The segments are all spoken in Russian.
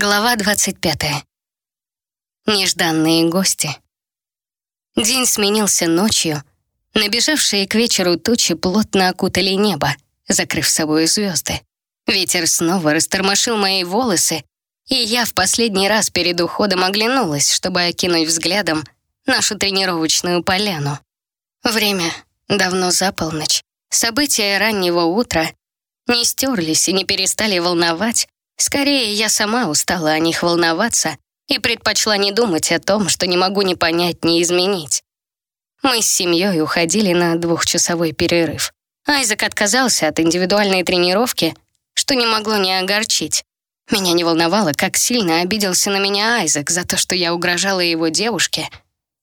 Глава 25. Нежданные гости. День сменился ночью. Набежавшие к вечеру тучи плотно окутали небо, закрыв собой звезды. Ветер снова растормошил мои волосы, и я в последний раз перед уходом оглянулась, чтобы окинуть взглядом нашу тренировочную поляну. Время давно за полночь. События раннего утра не стерлись и не перестали волновать, Скорее, я сама устала о них волноваться и предпочла не думать о том, что не могу ни понять, ни изменить. Мы с семьей уходили на двухчасовой перерыв. Айзек отказался от индивидуальной тренировки, что не могло не огорчить. Меня не волновало, как сильно обиделся на меня Айзек за то, что я угрожала его девушке,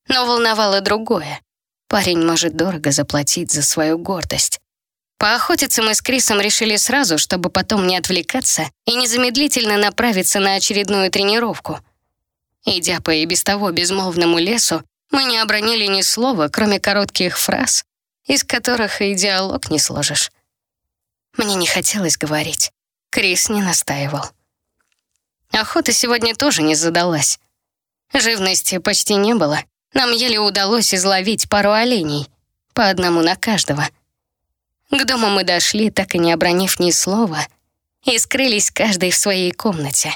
но волновало другое. Парень может дорого заплатить за свою гордость. Поохотиться мы с Крисом решили сразу, чтобы потом не отвлекаться и незамедлительно направиться на очередную тренировку. Идя по и без того безмолвному лесу, мы не обронили ни слова, кроме коротких фраз, из которых и диалог не сложишь. Мне не хотелось говорить. Крис не настаивал. Охота сегодня тоже не задалась. Живности почти не было. Нам еле удалось изловить пару оленей, по одному на каждого — к дому мы дошли, так и не обронив ни слова, и скрылись каждый в своей комнате.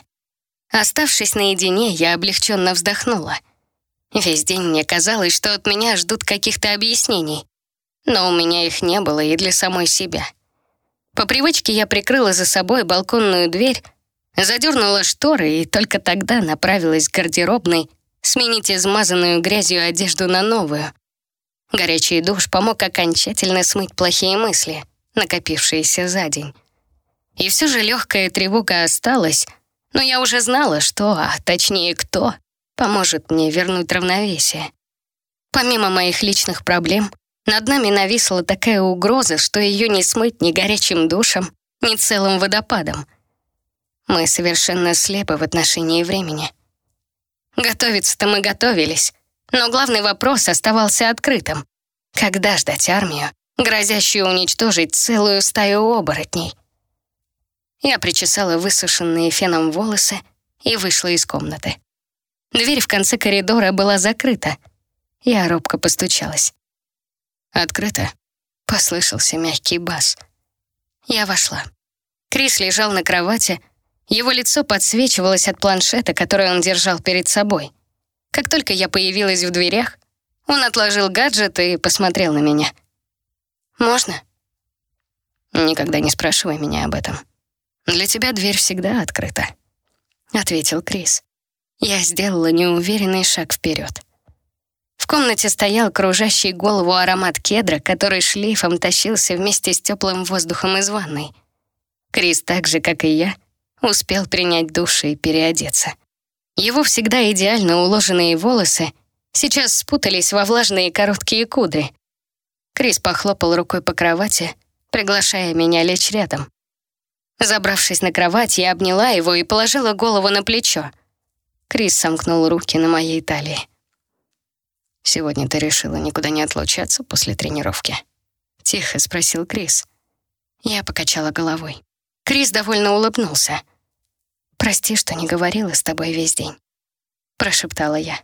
Оставшись наедине, я облегченно вздохнула. Весь день мне казалось, что от меня ждут каких-то объяснений, но у меня их не было и для самой себя. По привычке я прикрыла за собой балконную дверь, задернула шторы и только тогда направилась к гардеробной сменить измазанную грязью одежду на новую. Горячий душ помог окончательно смыть плохие мысли, накопившиеся за день. И все же легкая тревога осталась, но я уже знала, что, а точнее кто, поможет мне вернуть равновесие. Помимо моих личных проблем, над нами нависла такая угроза, что ее не смыть ни горячим душем, ни целым водопадом. Мы совершенно слепы в отношении времени. Готовиться-то мы готовились, но главный вопрос оставался открытым. Когда ждать армию, грозящую уничтожить целую стаю оборотней? Я причесала высушенные феном волосы и вышла из комнаты. Дверь в конце коридора была закрыта. Я робко постучалась. «Открыто?» — послышался мягкий бас. Я вошла. Крис лежал на кровати, его лицо подсвечивалось от планшета, который он держал перед собой. Как только я появилась в дверях, он отложил гаджет и посмотрел на меня. «Можно?» «Никогда не спрашивай меня об этом. Для тебя дверь всегда открыта», — ответил Крис. Я сделала неуверенный шаг вперед. В комнате стоял кружащий голову аромат кедра, который шлейфом тащился вместе с теплым воздухом из ванной. Крис, так же, как и я, успел принять душ и переодеться. Его всегда идеально уложенные волосы сейчас спутались во влажные короткие кудри. Крис похлопал рукой по кровати, приглашая меня лечь рядом. Забравшись на кровать, я обняла его и положила голову на плечо. Крис сомкнул руки на моей талии. «Сегодня ты решила никуда не отлучаться после тренировки?» — тихо спросил Крис. Я покачала головой. Крис довольно улыбнулся. «Прости, что не говорила с тобой весь день», — прошептала я.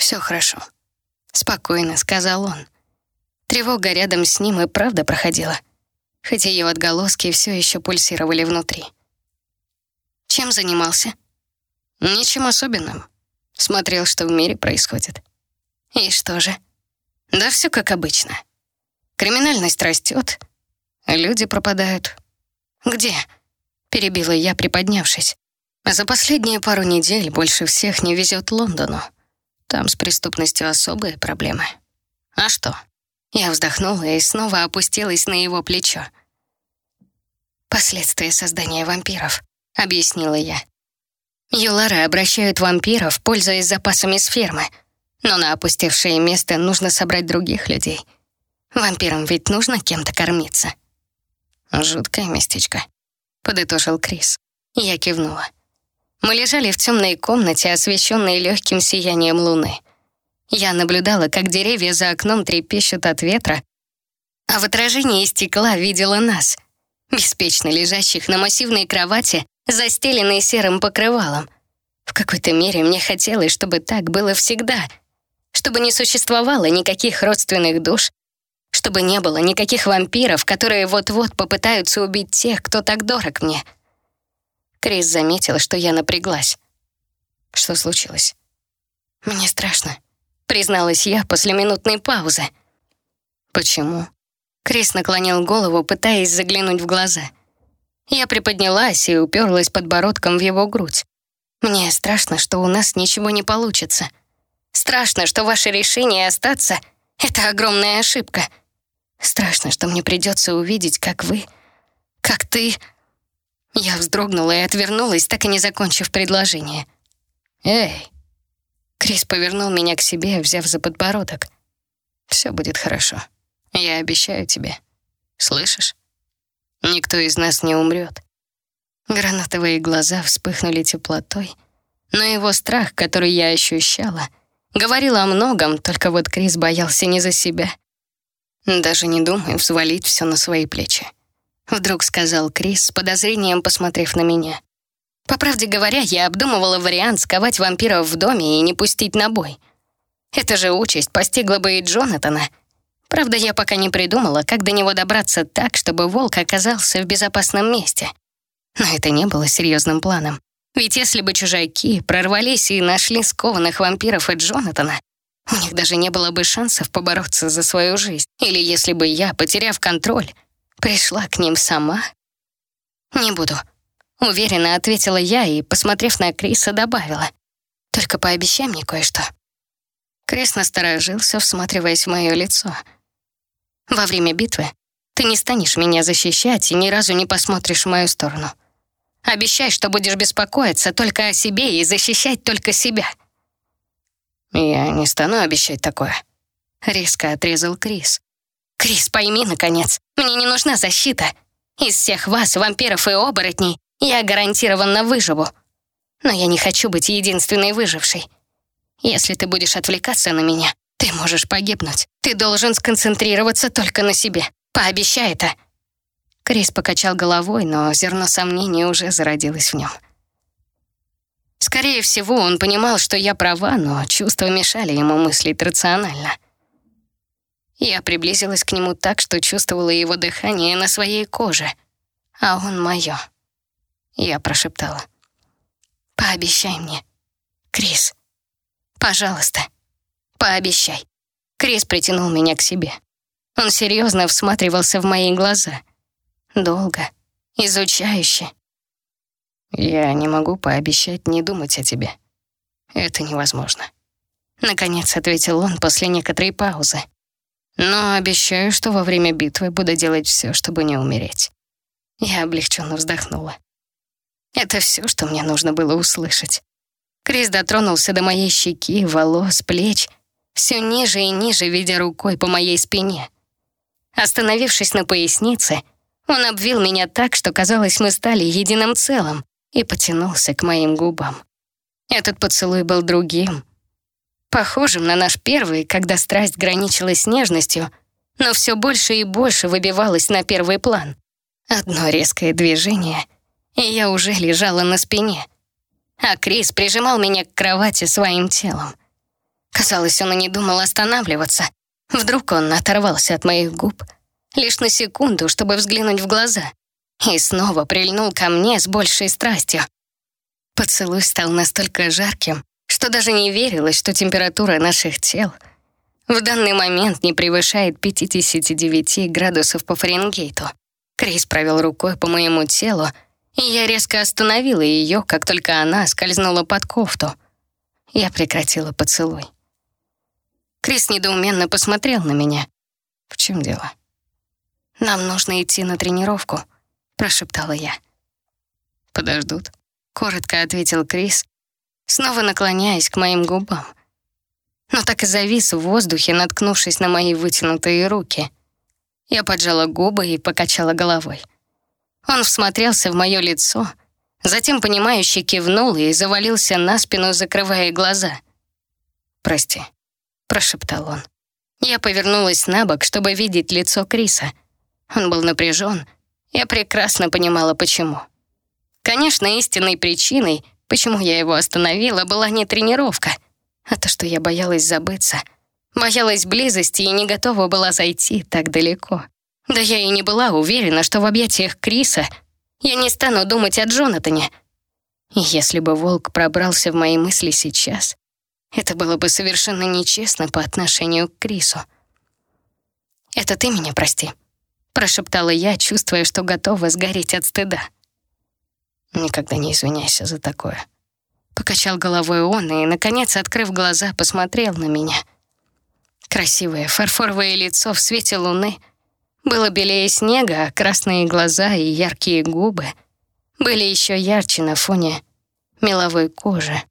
«Все хорошо», — спокойно сказал он. Тревога рядом с ним и правда проходила, хотя ее отголоски все еще пульсировали внутри. «Чем занимался?» «Ничем особенным. Смотрел, что в мире происходит». «И что же?» «Да все как обычно. Криминальность растет, люди пропадают». «Где?» — перебила я, приподнявшись. За последние пару недель больше всех не везет Лондону. Там с преступностью особые проблемы. А что? Я вздохнула и снова опустилась на его плечо. «Последствия создания вампиров», — объяснила я. Юлары обращают вампиров, пользуясь запасами с фермы, но на опустевшее место нужно собрать других людей. Вампирам ведь нужно кем-то кормиться. «Жуткое местечко», — подытожил Крис. Я кивнула. Мы лежали в темной комнате, освещенной легким сиянием луны. Я наблюдала, как деревья за окном трепещут от ветра, а в отражении стекла видела нас, беспечно лежащих на массивной кровати застеленный серым покрывалом. В какой-то мере мне хотелось, чтобы так было всегда, чтобы не существовало никаких родственных душ, чтобы не было никаких вампиров, которые вот-вот попытаются убить тех, кто так дорог мне. Крис заметила, что я напряглась. Что случилось? Мне страшно, призналась я после минутной паузы. Почему? Крис наклонил голову, пытаясь заглянуть в глаза. Я приподнялась и уперлась подбородком в его грудь. Мне страшно, что у нас ничего не получится. Страшно, что ваше решение остаться — это огромная ошибка. Страшно, что мне придется увидеть, как вы... как ты... Я вздрогнула и отвернулась, так и не закончив предложение. «Эй!» Крис повернул меня к себе, взяв за подбородок. «Все будет хорошо. Я обещаю тебе. Слышишь? Никто из нас не умрет». Гранатовые глаза вспыхнули теплотой, но его страх, который я ощущала, говорил о многом, только вот Крис боялся не за себя. «Даже не думай взвалить все на свои плечи», — вдруг сказал Крис с подозрением, посмотрев на меня. По правде говоря, я обдумывала вариант сковать вампиров в доме и не пустить на бой. Эта же участь постигла бы и Джонатана. Правда, я пока не придумала, как до него добраться так, чтобы волк оказался в безопасном месте. Но это не было серьезным планом. Ведь если бы чужаки прорвались и нашли скованных вампиров и Джонатана, у них даже не было бы шансов побороться за свою жизнь. Или если бы я, потеряв контроль, пришла к ним сама. Не буду. Уверенно ответила я и, посмотрев на Криса, добавила. Только пообещай мне кое-что. Крис насторожился, всматриваясь в мое лицо. Во время битвы ты не станешь меня защищать и ни разу не посмотришь в мою сторону. Обещай, что будешь беспокоиться только о себе и защищать только себя. «Я не стану обещать такое», — резко отрезал Крис. «Крис, пойми, наконец, мне не нужна защита. Из всех вас, вампиров и оборотней, я гарантированно выживу. Но я не хочу быть единственной выжившей. Если ты будешь отвлекаться на меня, ты можешь погибнуть. Ты должен сконцентрироваться только на себе. Пообещай это». Крис покачал головой, но зерно сомнения уже зародилось в нем. Скорее всего, он понимал, что я права, но чувства мешали ему мыслить рационально. Я приблизилась к нему так, что чувствовала его дыхание на своей коже, а он моё. Я прошептала. «Пообещай мне, Крис. Пожалуйста, пообещай». Крис притянул меня к себе. Он серьезно всматривался в мои глаза. Долго, изучающе. Я не могу пообещать не думать о тебе. Это невозможно. Наконец ответил он после некоторой паузы. Но обещаю, что во время битвы буду делать все, чтобы не умереть. Я облегченно вздохнула. Это все, что мне нужно было услышать. Крис дотронулся до моей щеки, волос, плеч, все ниже и ниже, ведя рукой по моей спине. Остановившись на пояснице, он обвил меня так, что казалось, мы стали единым целым и потянулся к моим губам. Этот поцелуй был другим, похожим на наш первый, когда страсть граничила с нежностью, но все больше и больше выбивалась на первый план. Одно резкое движение, и я уже лежала на спине, а Крис прижимал меня к кровати своим телом. Казалось, он и не думал останавливаться. Вдруг он оторвался от моих губ лишь на секунду, чтобы взглянуть в глаза и снова прильнул ко мне с большей страстью. Поцелуй стал настолько жарким, что даже не верилось, что температура наших тел в данный момент не превышает 59 градусов по Фаренгейту. Крис провел рукой по моему телу, и я резко остановила ее, как только она скользнула под кофту. Я прекратила поцелуй. Крис недоуменно посмотрел на меня. «В чем дело?» «Нам нужно идти на тренировку», прошептала я. «Подождут», — коротко ответил Крис, снова наклоняясь к моим губам. Но так и завис в воздухе, наткнувшись на мои вытянутые руки. Я поджала губы и покачала головой. Он всмотрелся в мое лицо, затем, понимающе кивнул и завалился на спину, закрывая глаза. «Прости», — прошептал он. Я повернулась на бок, чтобы видеть лицо Криса. Он был напряжен, я прекрасно понимала, почему. Конечно, истинной причиной, почему я его остановила, была не тренировка, а то, что я боялась забыться. Боялась близости и не готова была зайти так далеко. Да я и не была уверена, что в объятиях Криса я не стану думать о Джонатане. И если бы волк пробрался в мои мысли сейчас, это было бы совершенно нечестно по отношению к Крису. «Это ты меня прости», — прошептала я, чувствуя, что готова сгореть от стыда. «Никогда не извиняйся за такое». Покачал головой он и, наконец, открыв глаза, посмотрел на меня. Красивое фарфоровое лицо в свете луны было белее снега, а красные глаза и яркие губы были еще ярче на фоне меловой кожи.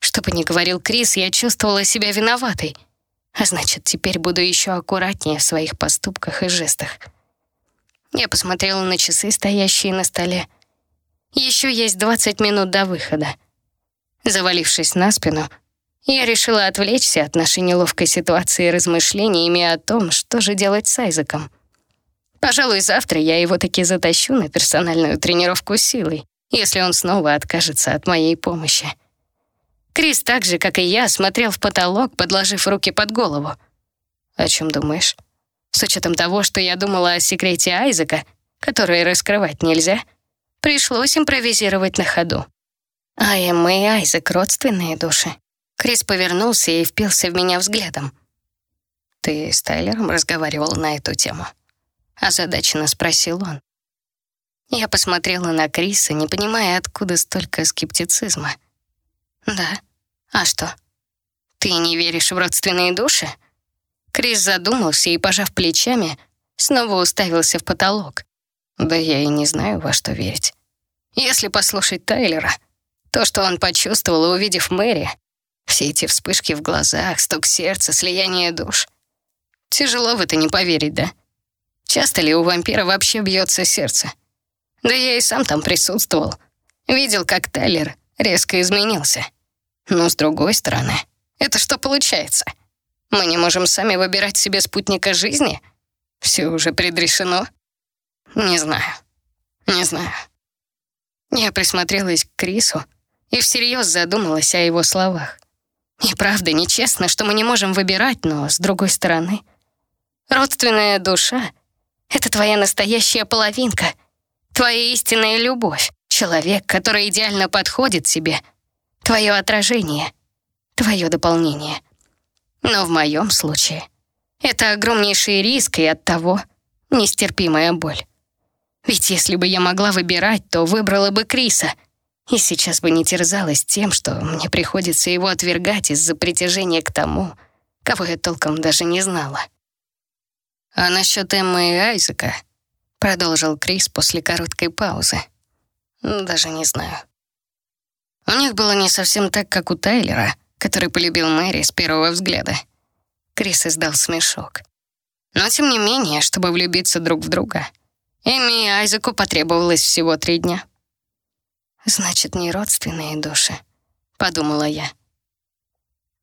Что бы ни говорил Крис, я чувствовала себя виноватой, а значит, теперь буду еще аккуратнее в своих поступках и жестах. Я посмотрела на часы, стоящие на столе. Еще есть 20 минут до выхода. Завалившись на спину, я решила отвлечься от нашей неловкой ситуации размышлениями о том, что же делать с Айзеком. Пожалуй, завтра я его таки затащу на персональную тренировку силой, если он снова откажется от моей помощи. Крис так же, как и я, смотрел в потолок, подложив руки под голову. «О чем думаешь?» С учетом того, что я думала о секрете Айзека, который раскрывать нельзя, пришлось импровизировать на ходу. А и Айзек — родственные души. Крис повернулся и впился в меня взглядом. «Ты с Тайлером разговаривал на эту тему?» Озадаченно спросил он. Я посмотрела на Криса, не понимая, откуда столько скептицизма. «Да. А что? Ты не веришь в родственные души?» Крис задумался и, пожав плечами, снова уставился в потолок. «Да я и не знаю, во что верить. Если послушать Тайлера, то, что он почувствовал, увидев Мэри, все эти вспышки в глазах, стук сердца, слияние душ. Тяжело в это не поверить, да? Часто ли у вампира вообще бьется сердце? Да я и сам там присутствовал. Видел, как Тайлер резко изменился. Но с другой стороны, это что получается? Мы не можем сами выбирать себе спутника жизни? Все уже предрешено? Не знаю. Не знаю. Я присмотрелась к Крису и всерьез задумалась о его словах. И правда нечестно, что мы не можем выбирать, но, с другой стороны, родственная душа — это твоя настоящая половинка, твоя истинная любовь, человек, который идеально подходит тебе, твое отражение, твое дополнение — но в моем случае это огромнейший риск и оттого нестерпимая боль. Ведь если бы я могла выбирать, то выбрала бы Криса, и сейчас бы не терзалась тем, что мне приходится его отвергать из-за притяжения к тому, кого я толком даже не знала. «А насчет Эммы и Айзека?» — продолжил Крис после короткой паузы. «Даже не знаю. У них было не совсем так, как у Тайлера — который полюбил Мэри с первого взгляда. Крис издал смешок. Но тем не менее, чтобы влюбиться друг в друга, Эми и Айзеку потребовалось всего три дня. «Значит, не родственные души», — подумала я.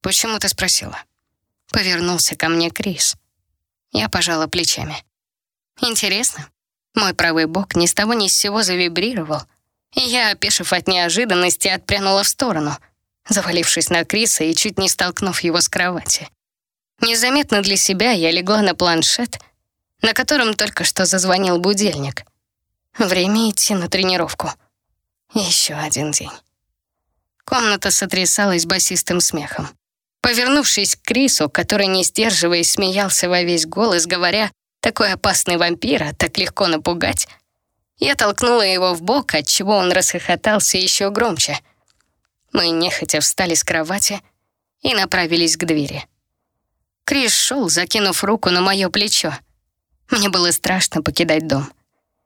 «Почему ты спросила?» Повернулся ко мне Крис. Я пожала плечами. «Интересно». Мой правый бок ни с того ни с сего завибрировал, и я, опешив от неожиданности, отпрянула в сторону — завалившись на Криса и чуть не столкнув его с кровати. Незаметно для себя я легла на планшет, на котором только что зазвонил будильник. Время идти на тренировку. Еще один день. Комната сотрясалась басистым смехом. Повернувшись к Крису, который, не сдерживаясь, смеялся во весь голос, говоря, «Такой опасный вампир, а так легко напугать», я толкнула его в бок, отчего он расхохотался еще громче — мы нехотя встали с кровати и направились к двери. Крис шел, закинув руку на мое плечо. Мне было страшно покидать дом.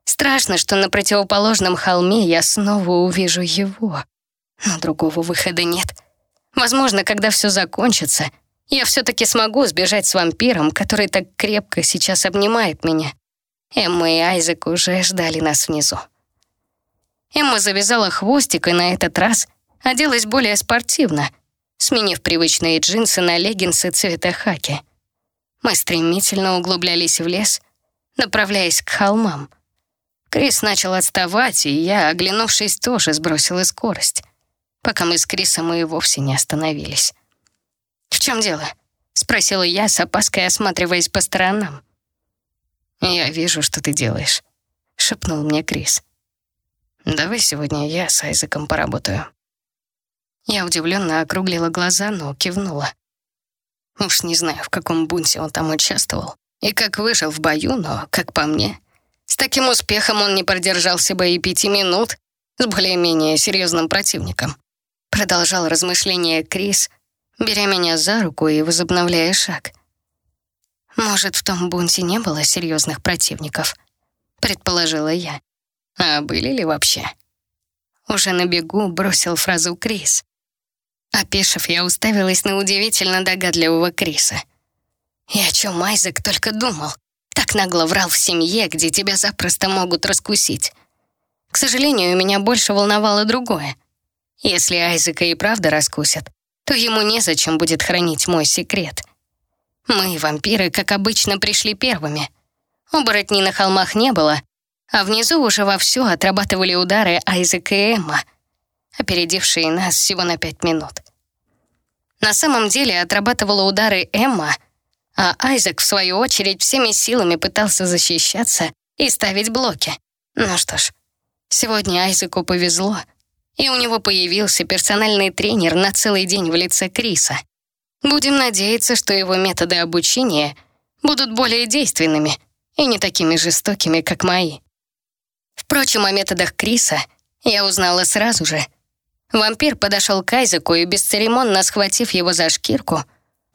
Страшно, что на противоположном холме я снова увижу его. Но другого выхода нет. Возможно, когда все закончится, я все-таки смогу сбежать с вампиром, который так крепко сейчас обнимает меня. Эмма и Айзек уже ждали нас внизу. Эмма завязала хвостик, и на этот раз оделась более спортивно, сменив привычные джинсы на леггинсы цвета хаки. Мы стремительно углублялись в лес, направляясь к холмам. Крис начал отставать, и я, оглянувшись, тоже сбросила скорость, пока мы с Крисом и вовсе не остановились. «В чем дело?» — спросила я, с опаской осматриваясь по сторонам. «Я вижу, что ты делаешь», — шепнул мне Крис. «Давай сегодня я с Айзеком поработаю». Я удивленно округлила глаза, но кивнула. Уж не знаю, в каком бунте он там участвовал и как выжил в бою, но, как по мне, с таким успехом он не продержался бы и пяти минут с более-менее серьезным противником. Продолжал размышления Крис, беря меня за руку и возобновляя шаг. «Может, в том бунте не было серьезных противников?» Предположила я. «А были ли вообще?» Уже на бегу бросил фразу Крис. Опешив, я уставилась на удивительно догадливого Криса. И о чем Айзек только думал. Так нагло врал в семье, где тебя запросто могут раскусить. К сожалению, меня больше волновало другое. Если Айзека и правда раскусят, то ему незачем будет хранить мой секрет. Мы, вампиры, как обычно, пришли первыми. Оборотней на холмах не было, а внизу уже вовсю отрабатывали удары Айзека и Эмма, опередившие нас всего на пять минут. На самом деле отрабатывала удары Эмма — а Айзек, в свою очередь, всеми силами пытался защищаться и ставить блоки. Ну что ж, сегодня Айзеку повезло, и у него появился персональный тренер на целый день в лице Криса. Будем надеяться, что его методы обучения будут более действенными и не такими жестокими, как мои. Впрочем, о методах Криса я узнала сразу же. Вампир подошел к Айзеку и, бесцеремонно схватив его за шкирку,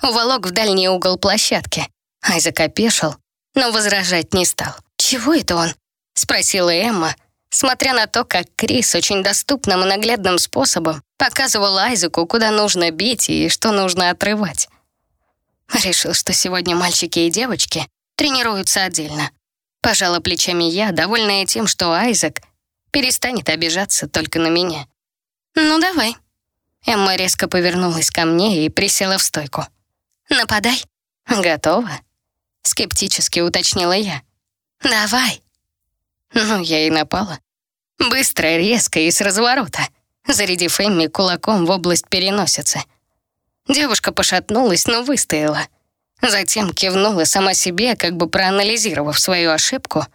уволок в дальний угол площадки. Айзек опешил, но возражать не стал. «Чего это он?» — спросила Эмма, смотря на то, как Крис очень доступным и наглядным способом показывал Айзеку, куда нужно бить и что нужно отрывать. Решил, что сегодня мальчики и девочки тренируются отдельно. Пожала плечами я, довольная тем, что Айзек перестанет обижаться только на меня. «Ну, давай». Эмма резко повернулась ко мне и присела в стойку. Нападай. Готово. Скептически уточнила я. Давай. Ну, я и напала. Быстро, резко и с разворота, зарядив Эмми кулаком в область переносицы. Девушка пошатнулась, но выстояла. Затем кивнула сама себе, как бы проанализировав свою ошибку,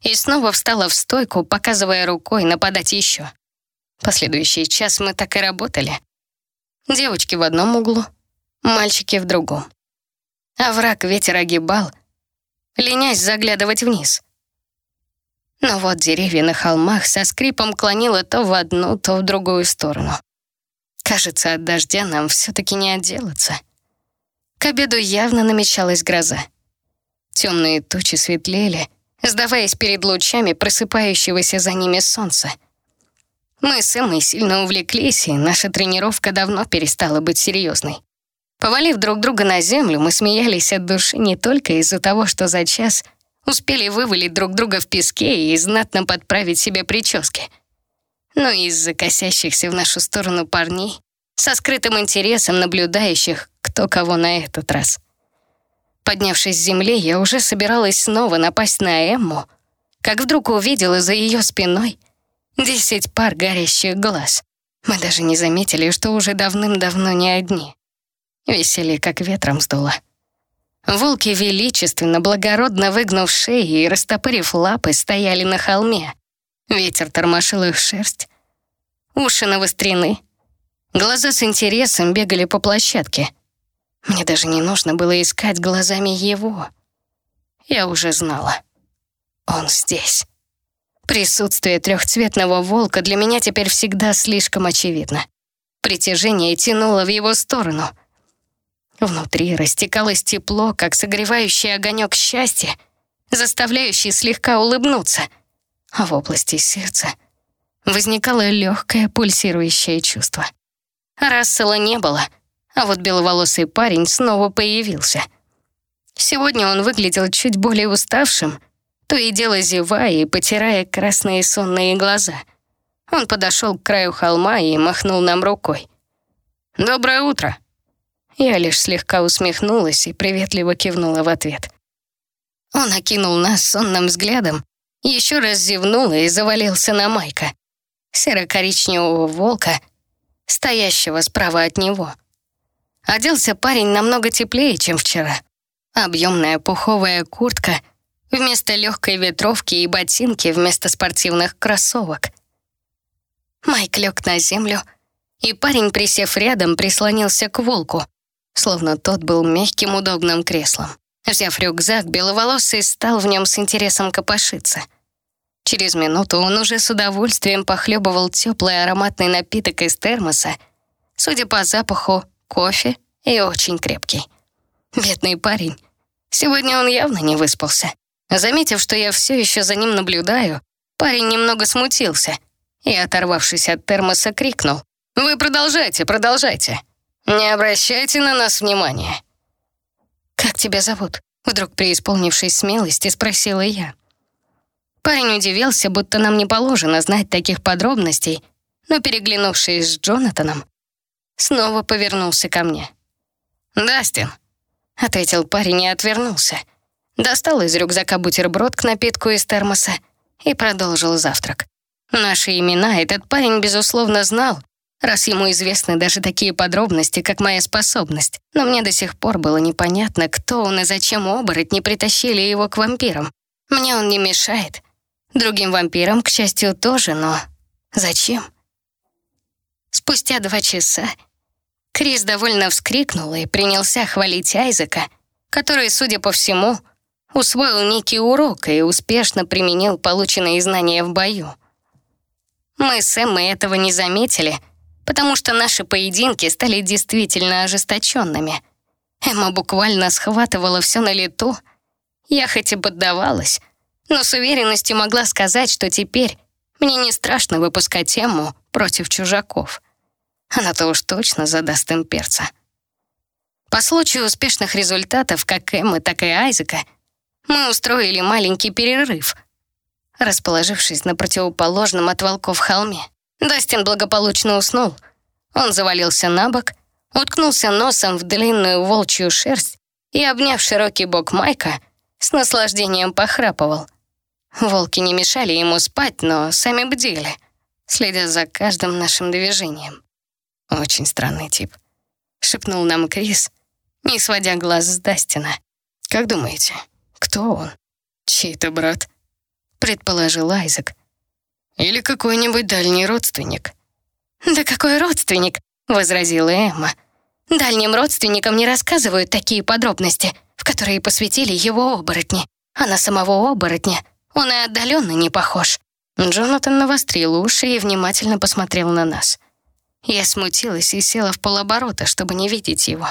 и снова встала в стойку, показывая рукой нападать еще. Последующий час мы так и работали. Девочки в одном углу, мальчики в другом. А враг ветер огибал, ленясь заглядывать вниз. Но вот деревья на холмах со скрипом клонило то в одну, то в другую сторону. Кажется, от дождя нам все-таки не отделаться. К обеду явно намечалась гроза. Темные тучи светлели, сдаваясь перед лучами просыпающегося за ними солнца. Мы с Эммой сильно увлеклись, и наша тренировка давно перестала быть серьезной. Повалив друг друга на землю, мы смеялись от души не только из-за того, что за час успели вывалить друг друга в песке и знатно подправить себе прически, но и из-за косящихся в нашу сторону парней, со скрытым интересом наблюдающих, кто кого на этот раз. Поднявшись с земли, я уже собиралась снова напасть на Эмму, как вдруг увидела за ее спиной десять пар горящих глаз. Мы даже не заметили, что уже давным-давно не одни. Веселье как ветром сдуло. Волки величественно, благородно выгнув шеи и растопырив лапы, стояли на холме. Ветер тормошил их шерсть. Уши навострены. Глаза с интересом бегали по площадке. Мне даже не нужно было искать глазами его. Я уже знала. Он здесь. Присутствие трехцветного волка для меня теперь всегда слишком очевидно. Притяжение тянуло в его сторону — Внутри растекалось тепло, как согревающий огонек счастья, заставляющий слегка улыбнуться. А в области сердца возникало легкое пульсирующее чувство. Рассела не было, а вот беловолосый парень снова появился. Сегодня он выглядел чуть более уставшим, то и дело зевая и потирая красные сонные глаза. Он подошел к краю холма и махнул нам рукой. «Доброе утро!» Я лишь слегка усмехнулась и приветливо кивнула в ответ. Он окинул нас сонным взглядом еще раз зевнул и завалился на Майка, серо-коричневого волка, стоящего справа от него. Оделся парень намного теплее, чем вчера. Объемная пуховая куртка вместо легкой ветровки и ботинки вместо спортивных кроссовок. Майк лег на землю, и парень, присев рядом, прислонился к волку, словно тот был мягким удобным креслом. Взяв рюкзак, беловолосый стал в нем с интересом копошиться. Через минуту он уже с удовольствием похлебывал теплый ароматный напиток из термоса, судя по запаху, кофе и очень крепкий. Бедный парень. Сегодня он явно не выспался. Заметив, что я все еще за ним наблюдаю, парень немного смутился и, оторвавшись от термоса, крикнул. «Вы продолжайте, продолжайте. Не обращайте на нас внимания». «Как тебя зовут?» Вдруг преисполнившись смелости, спросила я. Парень удивился, будто нам не положено знать таких подробностей, но, переглянувшись с Джонатаном, снова повернулся ко мне. «Дастин», — ответил парень и отвернулся. Достал из рюкзака бутерброд к напитку из термоса и продолжил завтрак. Наши имена этот парень, безусловно, знал, раз ему известны даже такие подробности, как моя способность. Но мне до сих пор было непонятно, кто он и зачем оборотни притащили его к вампирам. Мне он не мешает. Другим вампирам, к счастью, тоже, но зачем? Спустя два часа Крис довольно вскрикнул и принялся хвалить Айзека, который, судя по всему, усвоил некий урок и успешно применил полученные знания в бою. Мы с Эммой этого не заметили, потому что наши поединки стали действительно ожесточенными. Эмма буквально схватывала все на лету. Я хоть и поддавалась, но с уверенностью могла сказать, что теперь мне не страшно выпускать Эмму против чужаков. Она-то уж точно задаст им перца. По случаю успешных результатов как Эммы, так и Айзека мы устроили маленький перерыв, расположившись на противоположном от волков холме. Дастин благополучно уснул. Он завалился на бок, уткнулся носом в длинную волчью шерсть и, обняв широкий бок Майка, с наслаждением похрапывал. Волки не мешали ему спать, но сами бдели, следя за каждым нашим движением. «Очень странный тип», — шепнул нам Крис, не сводя глаз с Дастина. «Как думаете, кто он?» «Чей-то брат», — предположил Айзек. «Или какой-нибудь дальний родственник». «Да какой родственник?» — возразила Эмма. «Дальним родственникам не рассказывают такие подробности, в которые посвятили его оборотни. А на самого оборотня он и отдаленно не похож». Джонатан навострил уши и внимательно посмотрел на нас. Я смутилась и села в полоборота, чтобы не видеть его.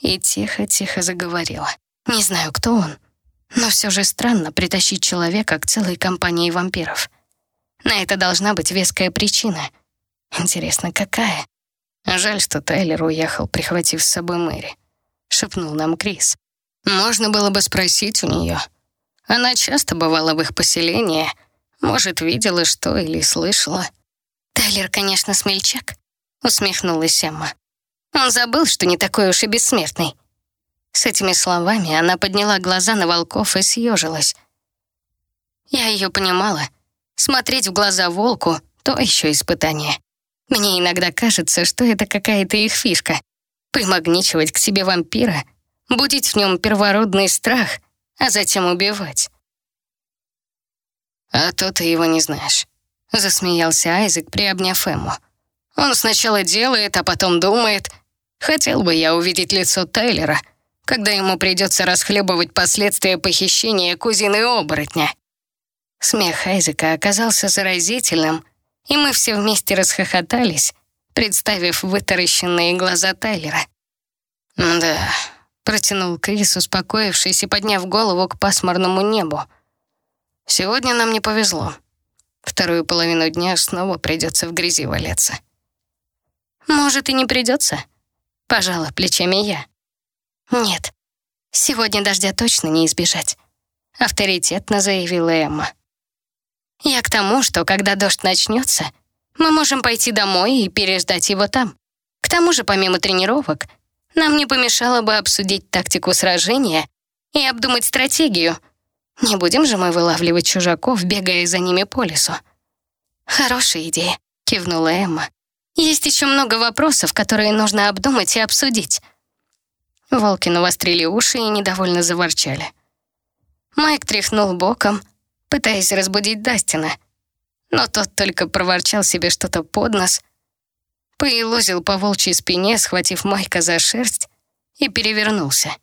И тихо-тихо заговорила. Не знаю, кто он, но все же странно притащить человека к целой компании вампиров. На это должна быть веская причина. Интересно, какая? Жаль, что Тайлер уехал, прихватив с собой Мэри. Шепнул нам Крис. Можно было бы спросить у нее. Она часто бывала в их поселении, может, видела что или слышала. Тайлер, конечно, смельчак, усмехнулась Эмма. Он забыл, что не такой уж и бессмертный. С этими словами она подняла глаза на волков и съежилась. Я ее понимала. Смотреть в глаза волку — то еще испытание. Мне иногда кажется, что это какая-то их фишка. Примагничивать к себе вампира, будить в нем первородный страх, а затем убивать. «А то ты его не знаешь», — засмеялся Айзек, приобняв Эмму. «Он сначала делает, а потом думает. Хотел бы я увидеть лицо Тайлера, когда ему придется расхлебывать последствия похищения кузины-оборотня». Смех Айзека оказался заразительным, и мы все вместе расхохотались, представив вытаращенные глаза Тайлера. «Да», — протянул Крис, успокоившись и подняв голову к пасмурному небу. «Сегодня нам не повезло. Вторую половину дня снова придется в грязи валяться». «Может, и не придется», — пожала плечами я. «Нет, сегодня дождя точно не избежать», — авторитетно заявила Эмма. «Я к тому, что когда дождь начнется, мы можем пойти домой и переждать его там. К тому же, помимо тренировок, нам не помешало бы обсудить тактику сражения и обдумать стратегию. Не будем же мы вылавливать чужаков, бегая за ними по лесу. Хорошая идея, кивнула Эмма. Есть еще много вопросов, которые нужно обдумать и обсудить. Волки навострили уши и недовольно заворчали. Майк тряхнул боком, пытаясь разбудить Дастина, но тот только проворчал себе что-то под нос, поелозил по волчьей спине, схватив Майка за шерсть, и перевернулся.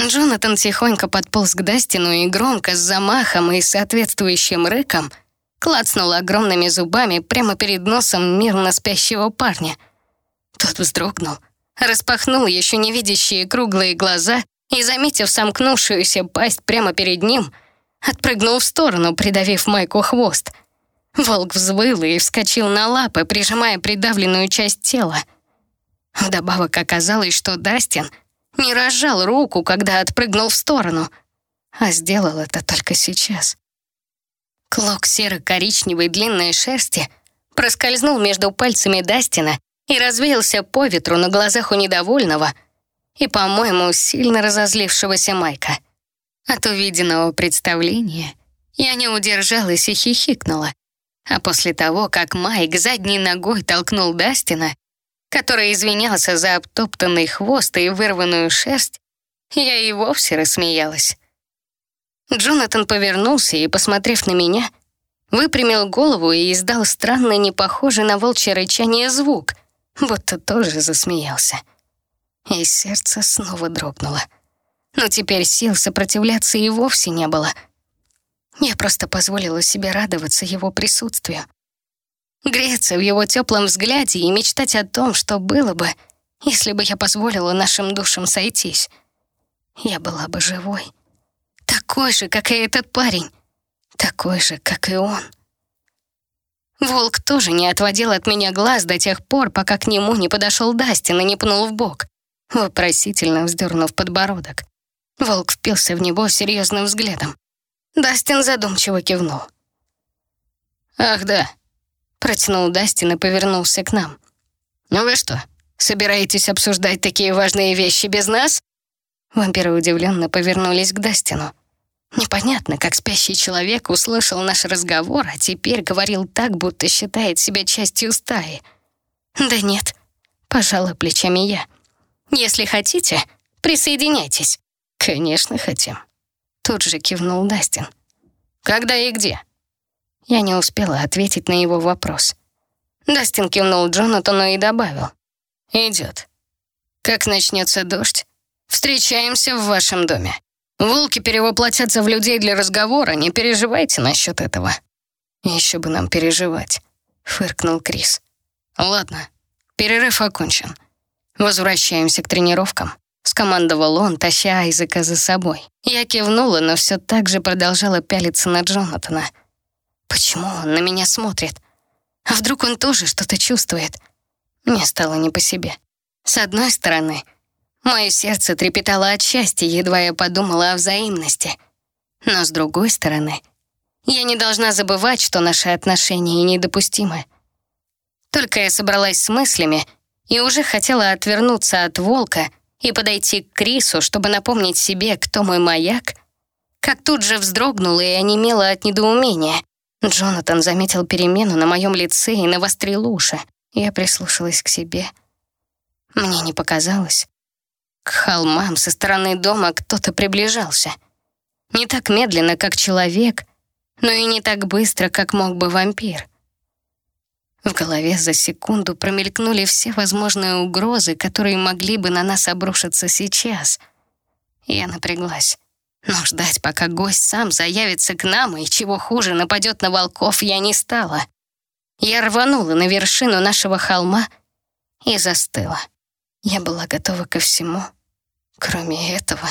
Джонатан тихонько подполз к Дастину и громко, с замахом и соответствующим рыком клацнул огромными зубами прямо перед носом мирно спящего парня. Тот вздрогнул, распахнул еще не видящие круглые глаза и, заметив сомкнувшуюся пасть прямо перед ним, отпрыгнул в сторону, придавив Майку хвост. Волк взвыл и вскочил на лапы, прижимая придавленную часть тела. Вдобавок оказалось, что Дастин не разжал руку, когда отпрыгнул в сторону, а сделал это только сейчас. Клок серо-коричневой длинной шерсти проскользнул между пальцами Дастина и развеялся по ветру на глазах у недовольного и, по-моему, сильно разозлившегося Майка. От увиденного представления я не удержалась и хихикнула. А после того, как Майк задней ногой толкнул Дастина, который извинялся за обтоптанный хвост и вырванную шерсть, я и вовсе рассмеялась. Джонатан повернулся и, посмотрев на меня, выпрямил голову и издал странный, непохожий на волчье рычание звук, будто тоже засмеялся. И сердце снова дрогнуло. Но теперь сил сопротивляться и вовсе не было. Я просто позволила себе радоваться его присутствию греться в его теплом взгляде и мечтать о том, что было бы, если бы я позволила нашим душам сойтись. Я была бы живой. Такой же, как и этот парень. Такой же, как и он. Волк тоже не отводил от меня глаз до тех пор, пока к нему не подошел Дастин и не пнул в бок, вопросительно вздернув подбородок. Волк впился в него серьезным взглядом. Дастин задумчиво кивнул. «Ах да, Протянул Дастин и повернулся к нам. «Ну вы что, собираетесь обсуждать такие важные вещи без нас?» Вампиры удивленно повернулись к Дастину. Непонятно, как спящий человек услышал наш разговор, а теперь говорил так, будто считает себя частью стаи. «Да нет», — пожала плечами я. «Если хотите, присоединяйтесь». «Конечно, хотим», — тут же кивнул Дастин. «Когда и где?» Я не успела ответить на его вопрос. Дастин кивнул Джонатану и добавил. «Идет. Как начнется дождь, встречаемся в вашем доме. Волки перевоплотятся в людей для разговора, не переживайте насчет этого». «Еще бы нам переживать», — фыркнул Крис. «Ладно, перерыв окончен. Возвращаемся к тренировкам», — скомандовал он, таща Айзека за собой. Я кивнула, но все так же продолжала пялиться на Джонатана — Почему он на меня смотрит? А вдруг он тоже что-то чувствует? Мне стало не по себе. С одной стороны, мое сердце трепетало от счастья, едва я подумала о взаимности. Но с другой стороны, я не должна забывать, что наши отношения недопустимы. Только я собралась с мыслями и уже хотела отвернуться от волка и подойти к Крису, чтобы напомнить себе, кто мой маяк, как тут же вздрогнула и онемела от недоумения. Джонатан заметил перемену на моем лице и навострил уши. Я прислушалась к себе. Мне не показалось. К холмам со стороны дома кто-то приближался. Не так медленно, как человек, но и не так быстро, как мог бы вампир. В голове за секунду промелькнули все возможные угрозы, которые могли бы на нас обрушиться сейчас. Я напряглась. Но ждать, пока гость сам заявится к нам и, чего хуже, нападет на волков, я не стала. Я рванула на вершину нашего холма и застыла. Я была готова ко всему, кроме этого.